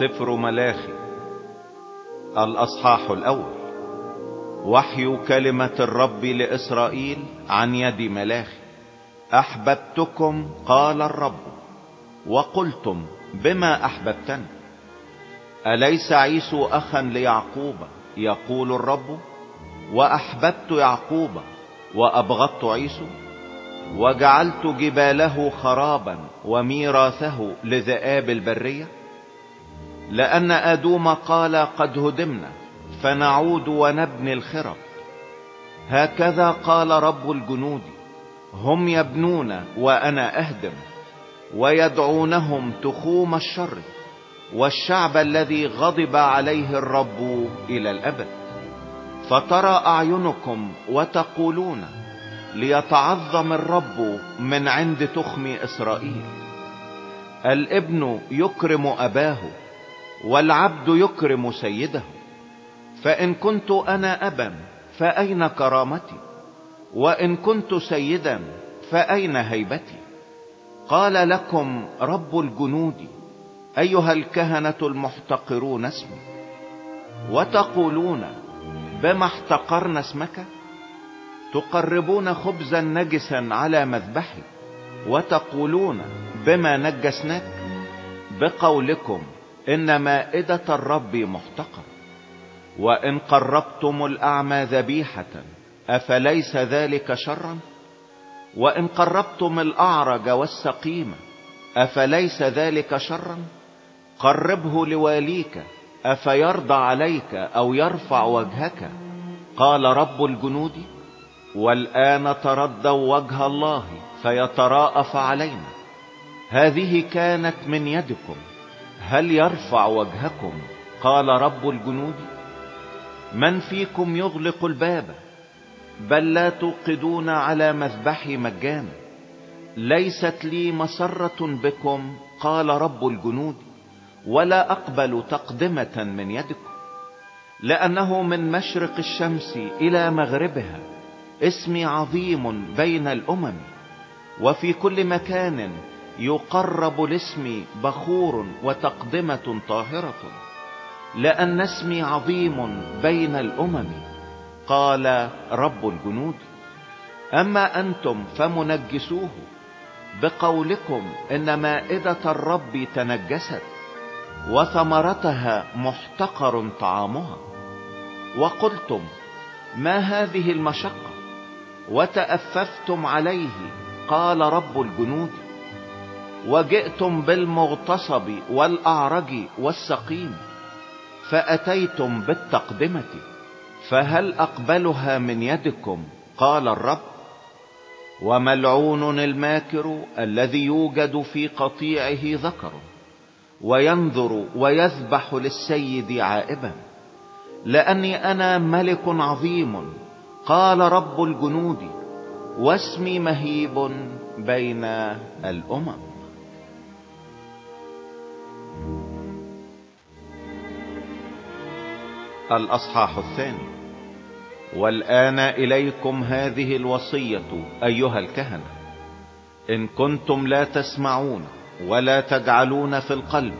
سفر ملاخي. الأصحاح الأول. وحي كلمة الرب لإسرائيل عن يد ملاخي. أحببتكم قال الرب. وقلتم بما أحببتني. أليس عيسو أخا ليعقوب؟ يقول الرب. وأحببت يعقوب. وأبغضت عيسو. وجعلت جباله خرابا وميراثه لذئاب البرية. لأن آدوم قال قد هدمنا فنعود ونبني الخرب هكذا قال رب الجنود هم يبنون وأنا أهدم ويدعونهم تخوم الشر والشعب الذي غضب عليه الرب إلى الأبد. فترى أعينكم وتقولون ليتعظم الرب من عند تخم إسرائيل. الابن يكرم أباه والعبد يكرم سيده فإن كنت أنا أبا فأين كرامتي؟ وإن كنت سيدا فأين هيبتي؟ قال لكم رب الجنود أيها الكهنة المحتقرون اسمي وتقولون بما احتقرنا اسمك؟ تقربون خبزا نجسا على مذبحي وتقولون بما نجسناك؟ بقولكم إن مائدة الرب محتقر وإن قربتم الأعمى ذبيحة أفليس ذلك شرا؟ وإن قربتم الأعرج والسقيم أفليس ذلك شرا؟ قربه لواليك أفيرضى عليك أو يرفع وجهك؟ قال رب الجنود والآن تردوا وجه الله فيتراءف علينا. هذه كانت من يدكم. هل يرفع وجهكم؟ قال رب الجنود من فيكم يغلق الباب؟ بل لا توقدون على مذبحي مجانا ليست لي مسرة بكم قال رب الجنود ولا أقبل تقدمة من يدكم. لأنه من مشرق الشمس إلى مغربها اسمي عظيم بين الأمم. وفي كل مكان يقرب لاسمي بخور وتقدمة طاهرة لأن اسمي عظيم بين الأمم. قال رب الجنود أما أنتم فمنجسوه بقولكم إن مائدة الرب تنجست وثمرتها محتقر طعامها. وقلتم ما هذه المشقة؟ وتأففتم عليه قال رب الجنود. وجئتم بالمغتصب والأعرج والسقيم فأتيتم بالتقدمة فهل أقبلها من يدكم؟ قال الرب وملعون الماكر الذي يوجد في قطيعه ذكر وينظر ويذبح للسيد عائبا لأني أنا ملك عظيم قال رب الجنود واسمي مهيب بين الأمم. الأصحاح الثاني. والآن إليكم هذه الوصية أيها الكهنة. إن كنتم لا تسمعون ولا تجعلون في القلب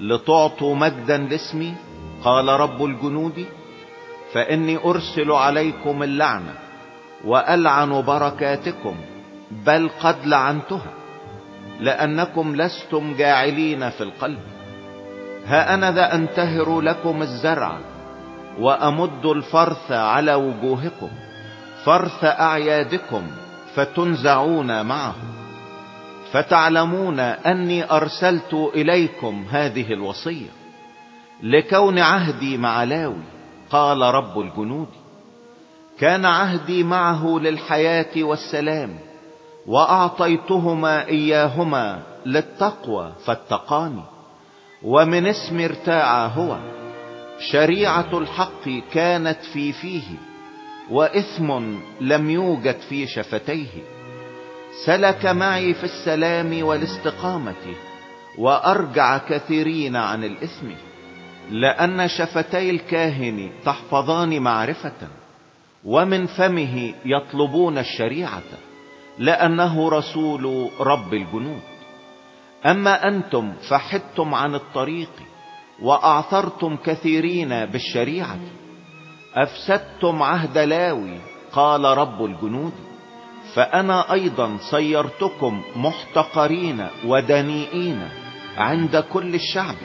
لتعطوا مجدا لاسمي قال رب الجنود فإني أرسل عليكم اللعنة وألعن بركاتكم بل قد لعنتها لأنكم لستم جاعلين في القلب. ها أنا ذا أنتهر لكم الزرع وأمد الفرث على وجوهكم فرث أعيادكم فتنزعون معه فتعلمون أني أرسلت إليكم هذه الوصية لكون عهدي مع لاوي قال رب الجنود. كان عهدي معه للحياة والسلام وأعطيتهما إياهما للتقوى فاتقاني ومن اسم ارتاع هو. شريعة الحق كانت في فيه وإثم لم يوجد في شفتيه. سلك معي في السلام والاستقامة وأرجع كثيرين عن الإثم لأن شفتي الكاهن تحفظان معرفة ومن فمه يطلبون الشريعة لأنه رسول رب الجنود. أما أنتم فحدتم عن الطريق وأعثرتم كثيرين بالشريعة. أفسدتم عهد لاوي قال رب الجنود. فأنا أيضا صيرتكم محتقرين ودنيئين عند كل الشعب.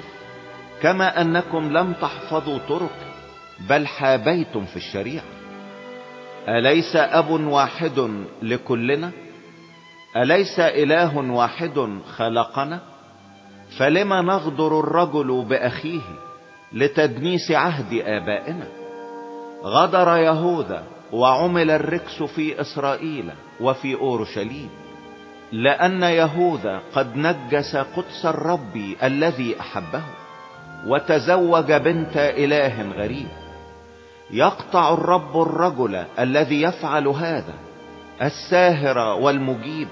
كما أنكم لم تحفظوا طرق بل حابيتم في الشريعة. أليس أب واحد لكلنا؟ أليس إله واحد خلقنا؟ فلما نغدر الرجل بأخيه لتدنيس عهد آبائنا؟ غدر يهوذا وعمل الركس في إسرائيل وفي أورشليم لأن يهوذا قد نجس قدس الرب الذي أحبه وتزوج بنت إله غريب. يقطع الرب الرجل الذي يفعل هذا الساهر والمجيب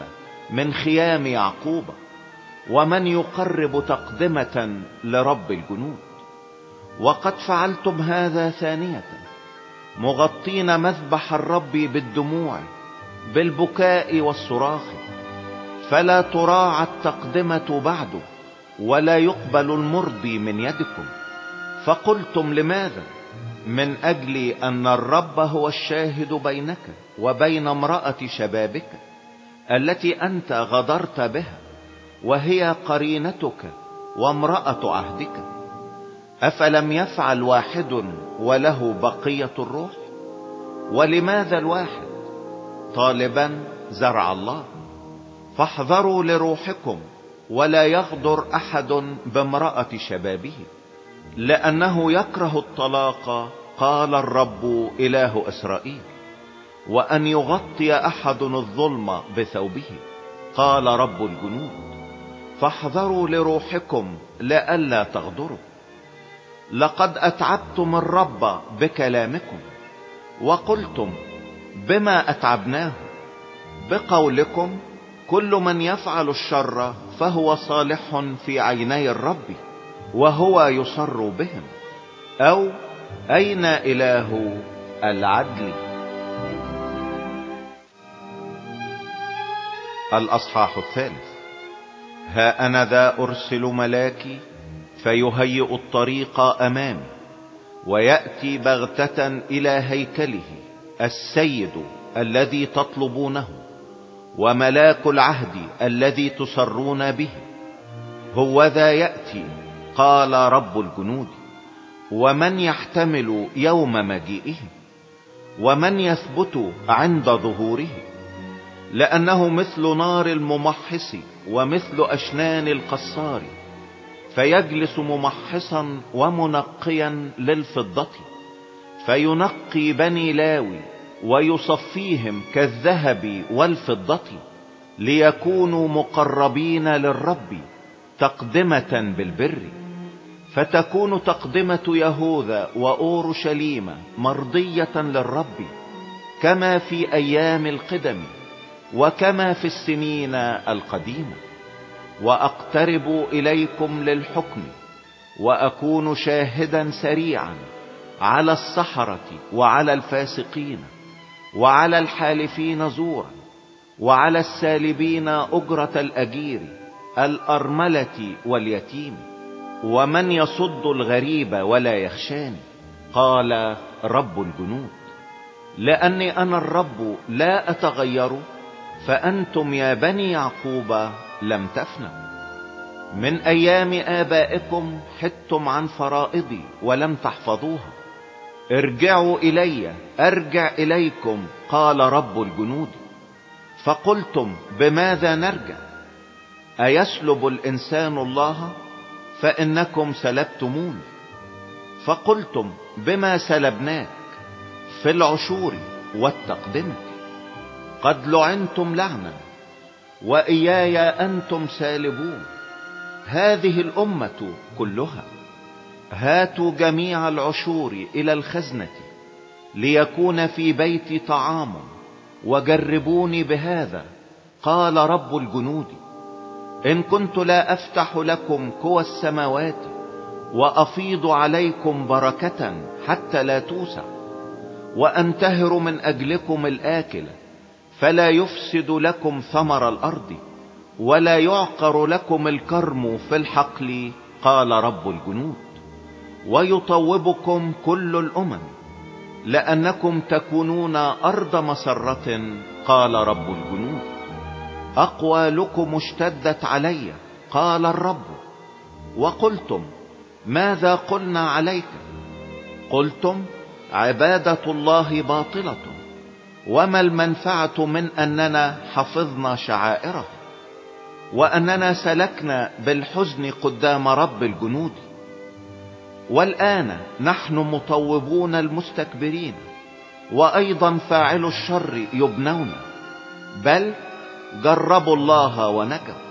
من خيام يعقوب. ومن يقرب تقدمة لرب الجنود. وقد فعلتم هذا ثانية. مغطين مذبح الرب بالدموع بالبكاء والصراخ. فلا تراعى التقدمة بعد ولا يقبل المرضي من يدكم. فقلتم لماذا؟ من أجل أن الرب هو الشاهد بينك وبين امرأة شبابك التي أنت غدرت بها. وهي قرينتك وامرأة عهدك. أفلم يفعل واحد وله بقية الروح؟ ولماذا الواحد؟ طالبا زرع الله. فاحذروا لروحكم ولا يغدر أحد بامرأة شبابه. لأنه يكره الطلاق قال الرب إله إسرائيل. وأن يغطي أحد الظلم بثوبه قال رب الجنود. فاحذروا لروحكم لئلا تغدروا. لقد أتعبتم الرب بكلامكم وقلتم بما أتعبناه. بقولكم كل من يفعل الشر فهو صالح في عيني الرب وهو يصر بهم. أو أين إله العدل؟ الأصحاح الثالث. ها أنا ذا أرسل ملاكي فيهيئ الطريق أمامي ويأتي بغتة إلى هيكله السيد الذي تطلبونه وملاك العهد الذي تسرون به هو ذا يأتي قال رب الجنود ومن يحتمل يوم مجيئه ومن يثبت عند ظهوره لأنه مثل نار الممحص ومثل أشنان القصار فيجلس ممحصا ومنقيا للفضة فينقي بني لاوي ويصفيهم كالذهب والفضة ليكونوا مقربين للرب تقدمة بالبر فتكون تقدمة يهوذا وأورشليم مرضية للرب كما في أيام القدم. وكما في السنين القديمة. وأقترب إليكم للحكم وأكون شاهدا سريعا على السحرة وعلى الفاسقين وعلى الحالفين زورا وعلى السالبين أجرة الأجير الأرملة واليتيم. ومن يصد الغريب ولا يخشاني؟ قال رب الجنود. لأني أنا الرب لا أتغير فأنتم يا بني يعقوب لم تفنوا من أيام آبائكم حدتم عن فرائضي ولم تحفظوها. ارجعوا إلي أرجع إليكم قال رب الجنود. فقلتم بماذا نرجع؟ أيسلب الإنسان الله؟ فإنكم سلبتمون. فقلتم بما سلبناك في العشور والتقدمة. قد لعنتم لعنا وإياي أنتم سالبون. هذه الأمة كلها هاتوا جميع العشور إلى الخزنة ليكون في بيتي طعام وجربوني بهذا قال رب الجنود. إن كنت لا أفتح لكم كوى السماوات وأفيض عليكم بركة حتى لا توسع وأنتهر من أجلكم الآكل فلا يفسد لكم ثمر الأرض ولا يعقر لكم الكرم في الحقل قال رب الجنود. ويطوبكم كل الأمم لأنكم تكونون أرض مسرة قال رب الجنود. أقوالكم اشتدت علي قال الرب. وقلتم ماذا قلنا عليك؟ قلتم عبادة الله باطلة. وما المنفعة من أننا حفظنا شعائره؟ وأننا سلكنا بالحزن قدام رب الجنود. والآن نحن مطوبون المستكبرين وأيضا فاعل الشر يبنون. بل جربوا الله ونجوا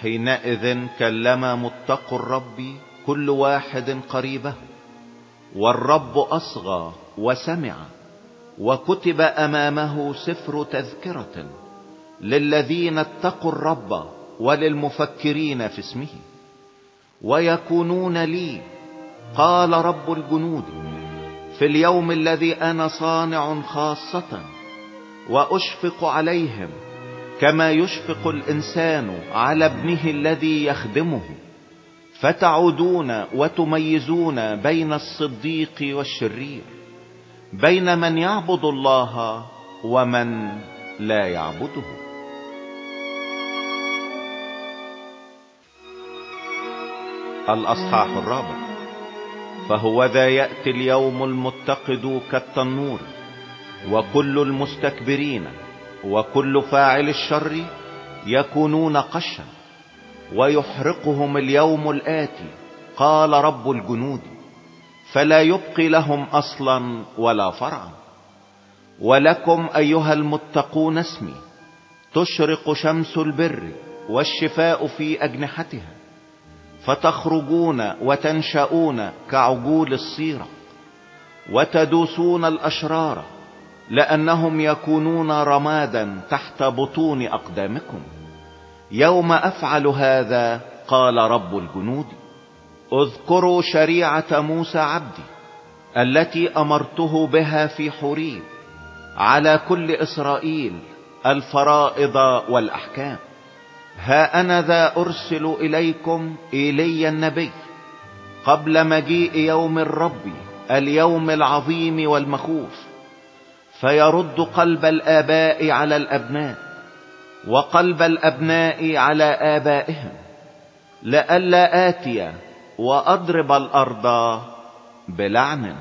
حينئذ كلم متق الرب كل واحد قريبه والرب أصغى وسمع. وكتب أمامه سفر تذكرة للذين اتقوا الرب وللمفكرين في اسمه. ويكونون لي قال رب الجنود في اليوم الذي أنا صانع خاصة وأشفق عليهم كما يشفق الإنسان على ابنه الذي يخدمه. فتعودون وتميزون بين الصديق والشرير. بين من يعبد الله ومن لا يعبده. الأصحاح الرابع. فهو ذا يأتي اليوم المتقد كالتنور وكل المستكبرين وكل فاعل الشر يكونون قشا ويحرقهم اليوم الآتي قال رب الجنود. فلا يبقي لهم أصلا ولا فرعا. ولكم أيها المتقون اسمي تشرق شمس البر والشفاء في أجنحتها فتخرجون وتنشؤون كعجول الصيرة وتدوسون الأشرار لأنهم يكونون رمادا تحت بطون أقدامكم. يوم أفعل هذا قال رب الجنود اذكروا شريعة موسى عبدي التي أمرته بها في حريب على كل إسرائيل الفرائض والأحكام. ها أنا ذا أرسل إليكم ايليا النبي قبل مجيء يوم الرب اليوم العظيم والمخوف فيرد قلب الآباء على الأبناء وقلب الأبناء على آبائهم لئلا آتي وأضرب الأرض بلعن.